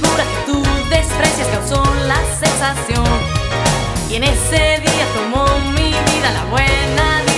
figura que tú desprecias causó la sensación. Y en ese día tomó mi vida la buena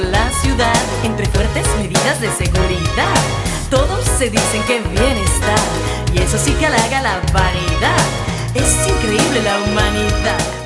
la ciudad entre fuertes medidas de seguridad. Todos se dicen que bienestar y eso sí que halaga la vanidad. Es increíble la humanidad.